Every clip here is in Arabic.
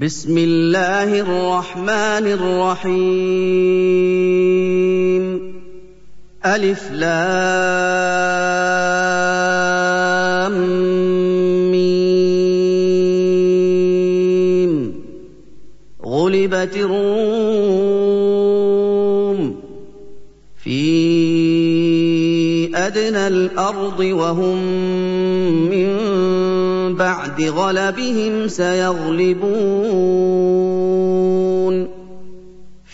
بسم الله الرحمن الرحيم. ألف لام ميم. غلبت الروم في أدنى الأرض وهم من بعد غلبهم سيغلبون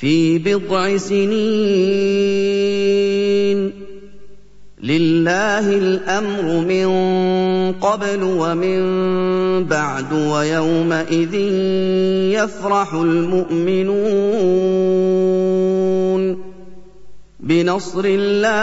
في بضع سنين. لله الأمر من قبل ومن بعد ويومئذ يفرح المؤمنون. بنصر الله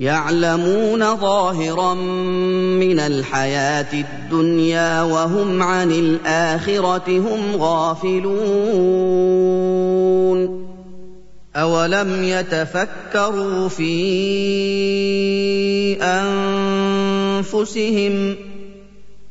يعلمون ظاهرا من الحياة الدنيا وهم عن الآخرة هم غافلون. أولم يتفكروا في أنفسهم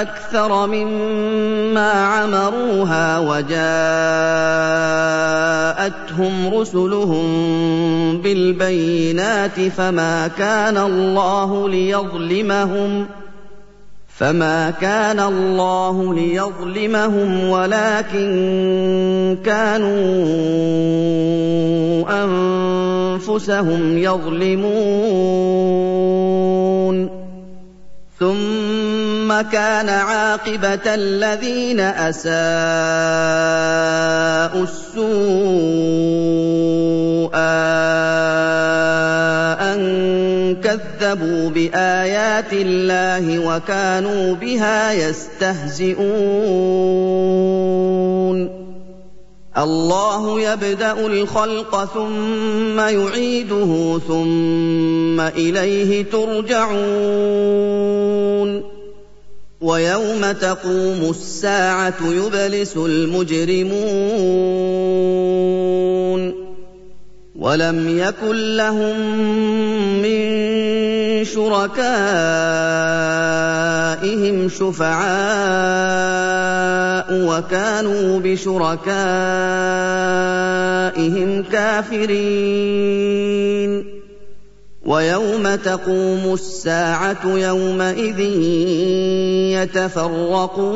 أكثر مما عمروها وجاءتهم رسلهم بالبينات فما كان الله ليظلمهم فما كان الله ليظلمهم ولكن كانوا أنفسهم يظلمون ثم كان عاقبة الذين أساءوا السوء أن كذبوا بآيات الله وكانوا بها يستهزئون. الله يبدأ الخلق ثم يعيده ثم إليه ترجعون. ويوم تقوم الساعة يبلس المجرمون. ولم يكن لهم من شُرَكَائِهِمْ شُفَعَاءُ وَكَانُوا بِشُرَكَائِهِمْ كَافِرِينَ. وَيَوْمَ تَقُومُ السَّاعَةُ يَوْمَئِذٍ يَتَفَرَّقُونَ.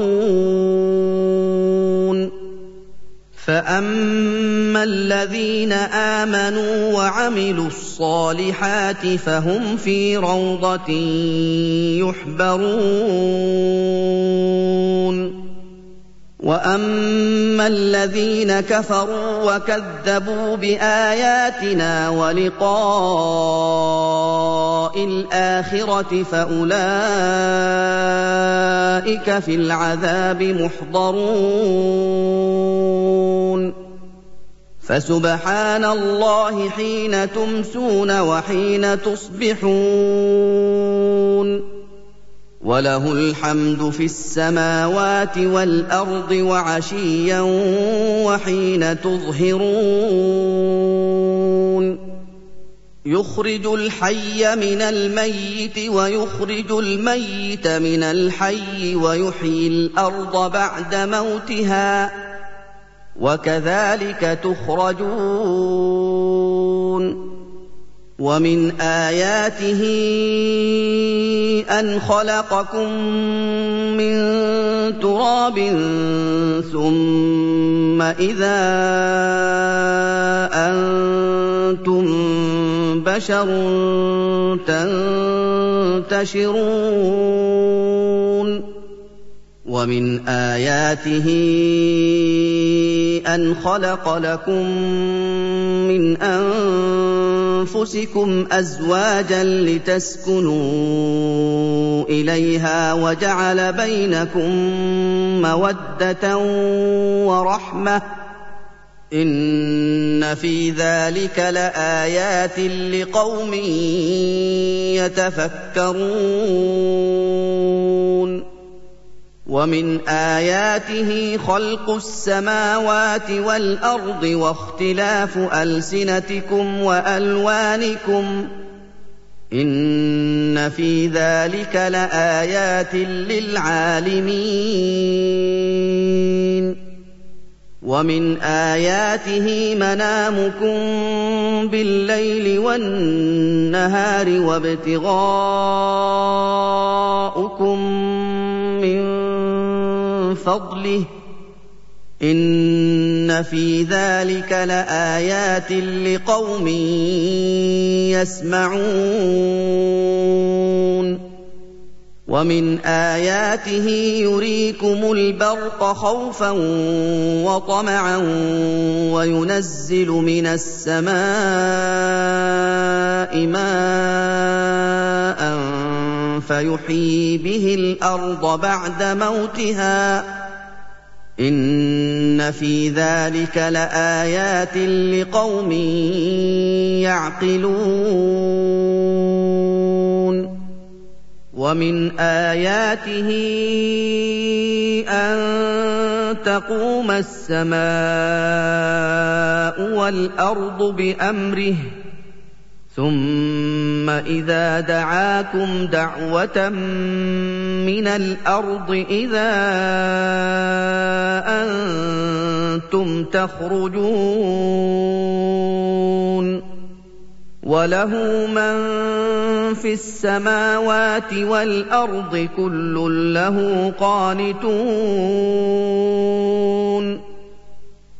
فاما الذين امنوا وعملوا الصالحات فهم في روضه يحبرون واما الذين كفروا وكذبوا باياتنا ولقاء الآخرة فأولئك في العذاب محضرون. فسبحان الله حين تمسون وحين تصبحون. وله الحمد في السماوات والأرض وعشيا وحين تظهرون. يخرج الحي من الميت ويخرج الميت من الحي ويحيي الأرض بعد موتها وكذلك تخرجون. ومن آياته أن خلقكم من تراب ثم إذا أنتم بشر تنتشرون. ومن آياته أن خلق لكم من أنفسكم أزواجا لتسكنوا إليها وجعل بينكم مودة ورحمة إن في ذلك لآيات لقوم يتفكرون ومن آياته خلق السماوات والأرض واختلاف ألسنتكم وألوانكم إن في ذلك لآيات للعالمين ومن آياته منامكم بالليل والنهار وابتغاؤكم فضله إن في ذلك لآيات لقوم يسمعون ومن آياته يريكم البرق خوفا وطمعا وينزل من السماء ماء فيحيي به الأرض بعد موتها إن في ذلك لآيات لقوم يعقلون ومن آياته أن تقوم السماء والأرض بأمره ثم إذا دعاكم دعوة من الأرض إذا أنتم تخرجون وله من في السماوات والأرض كل له قانتون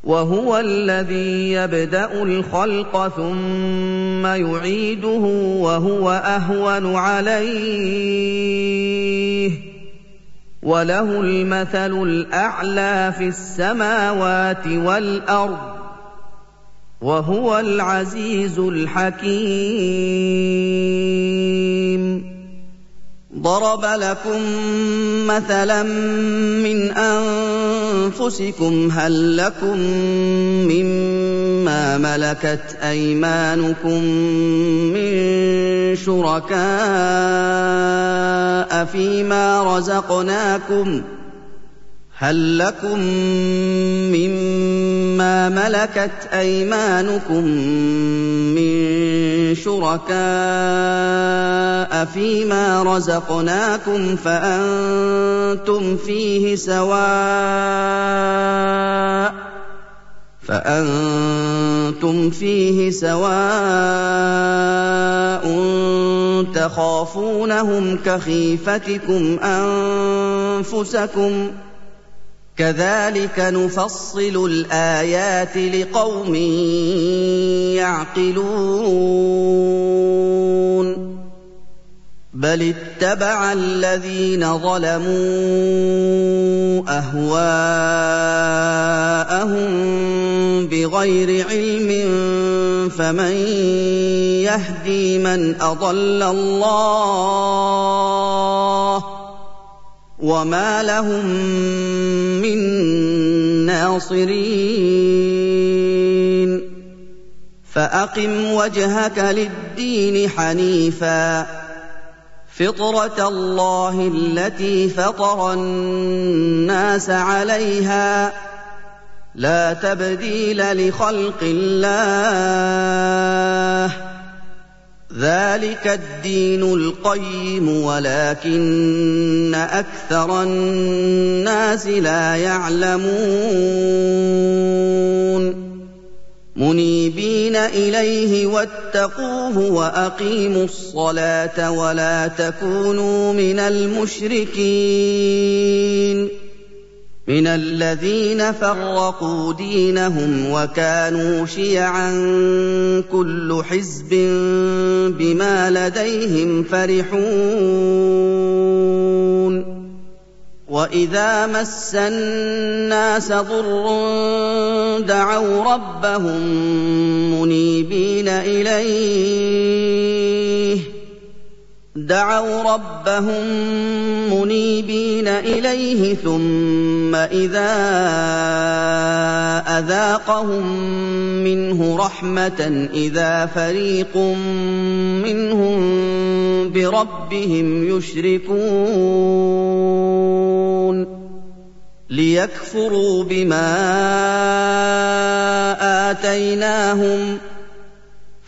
وهو الذي يبدأ الخلق ثم يعيده وهو أهون عليه. وله المثل الأعلى في السماوات والأرض وهو العزيز الحكيم. ضرب لكم مثلا من أنفسكم هل لكم مما ملكت أيمانكم من شركاء فيما رزقناكم ۖ هل لكم مما ملكت أيمانكم من شركاء فيما رزقناكم فأنتم فيه سواء فأنتم فيه سواء تخافونهم كخيفتكم أنفسكم كذلك نفصل الآيات لقوم يعقلون. بل اتبع الذين ظلموا أهواءهم بغير علم فمن يهدي من أضل الله وما لهم من ناصرين. فأقم وجهك للدين حنيفا. فطرة الله التي فطر الناس عليها. لا تبديل لخلق الله. ذلك الدين القيم ولكن أكثر الناس لا يعلمون. منيبين إليه واتقوه وأقيموا الصلاة ولا تكونوا من المشركين. من الذين فرقوا دينهم وكانوا شيعا كل حزب بما لديهم فرحون. وإذا مس الناس ضر دعوا ربهم منيبين إليه. دعوا ربهم منيبين إليه ثم إذا أذاقهم منه رحمة إذا فريق منهم بربهم يشركون ليكفروا بما آتيناهم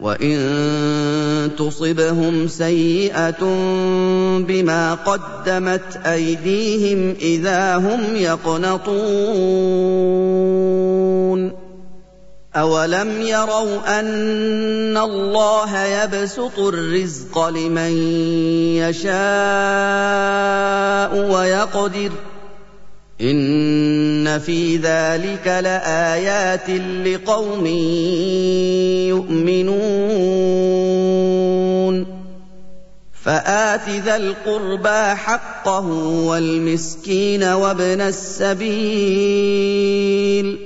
وان تصبهم سيئه بما قدمت ايديهم اذا هم يقنطون اولم يروا ان الله يبسط الرزق لمن يشاء ويقدر إِنَّ فِي ذَٰلِكَ لَآيَاتٍ لِّقَوْمٍ يُؤْمِنُونَ فَآتِ ذَا الْقُرْبَىٰ حَقَّهُ وَالْمِسْكِينَ وَابْنَ السَّبِيلِ ۚ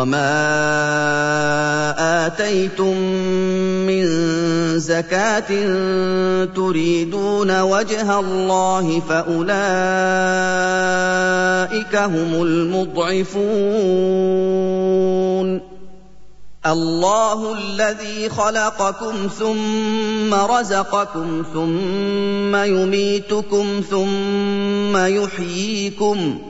وَمَا آتَيْتُم مِّن زَكَاةٍ تُرِيدُونَ وَجْهَ اللَّهِ فَأُولَٰئِكَ هُمُ الْمُضْعِفُونَ اللَّهُ الَّذِي خَلَقَكُمْ ثُمَّ رَزَقَكُمْ ثُمَّ يُمِيتُكُمْ ثُمَّ يُحْيِيكُمْ ۖ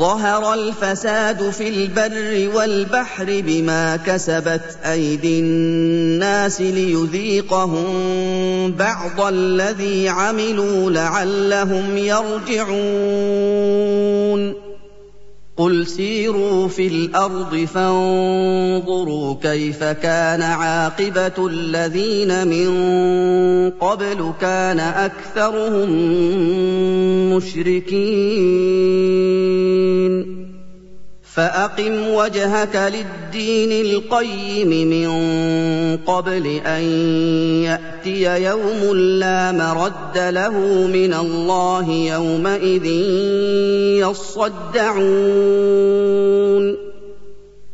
ظهر الفساد في البر والبحر بما كسبت أيدي الناس ليذيقهم بعض الذي عملوا لعلهم يرجعون. قل سيروا في الأرض فانظروا كيف كان عاقبه الذين من قبل كان اكثرهم مشركين فأقم وجهك للدين القيم من قبل أن يأتي يوم لا مرد له من الله يومئذ يصدعون.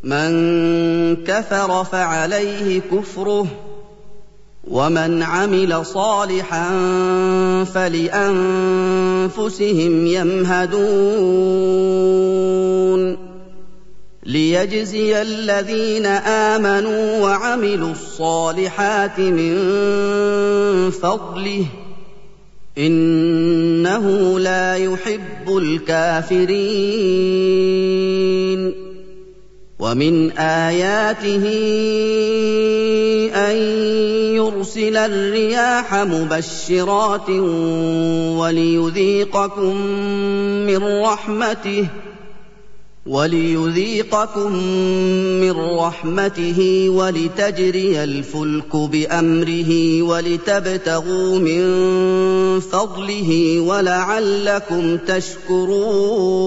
من كفر فعليه كفره ومن عمل صالحا فلأنفسهم يمهدون. ليجزي الذين آمنوا وعملوا الصالحات من فضله. إنه لا يحب الكافرين. ومن آياته أن يرسل الرياح مبشرات وليذيقكم من رحمته. وليذيقكم من رحمته ولتجري الفلك بأمره ولتبتغوا من فضله ولعلكم تشكرون.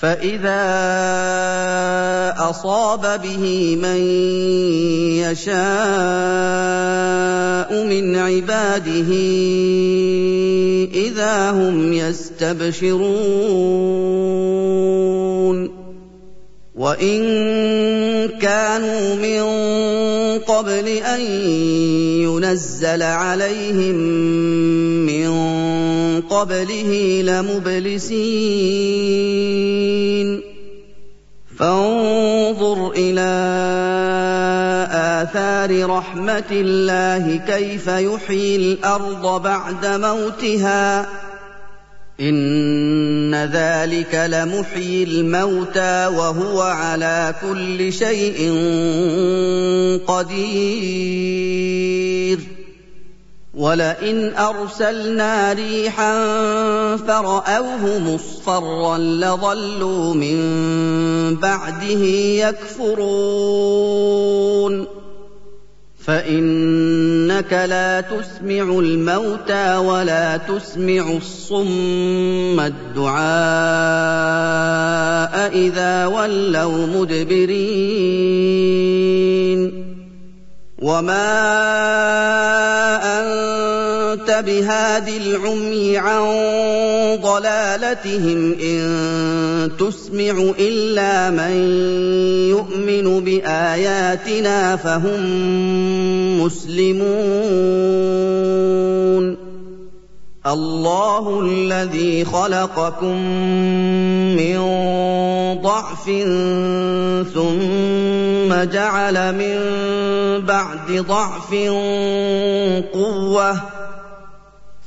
فإذا أصاب به من يشاء من عباده إذا هم يستبشرون. وان كانوا من قبل ان ينزل عليهم من قبله لمبلسين فانظر إلى اثار رحمه الله كيف يحيي الأرض بعد موتها إن ذلك لمحيي الموتى وهو على كل شيء قدير. ولئن أرسلنا ريحا فرأوه مصفرا لظلوا من بعده يكفرون. فإنك لا تسمع الموتى ولا تسمع الصم الدعاء إذا ولوا مدبرين. وما بهاد العمي عن ضلالتهم إن تسمع إلا من يؤمن بآياتنا فهم مسلمون. الله الذي خلقكم من ضعف ثم جعل من بعد ضعف قوة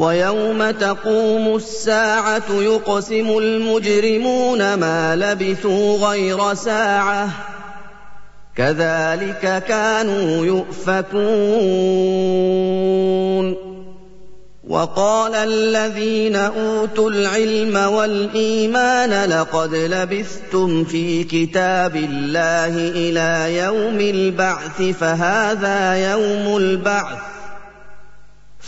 ويوم تقوم الساعة يقسم المجرمون ما لبثوا غير ساعة. كذلك كانوا يؤفكون. وقال الذين أوتوا العلم والإيمان لقد لبثتم في كتاب الله إلى يوم البعث فهذا يوم البعث.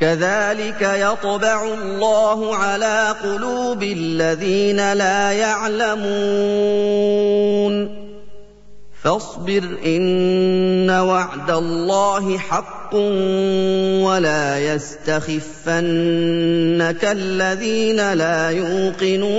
كذلك يطبع الله على قلوب الذين لا يعلمون. فاصبر إن وعد الله حق ولا يستخفنك الذين لا يوقنون.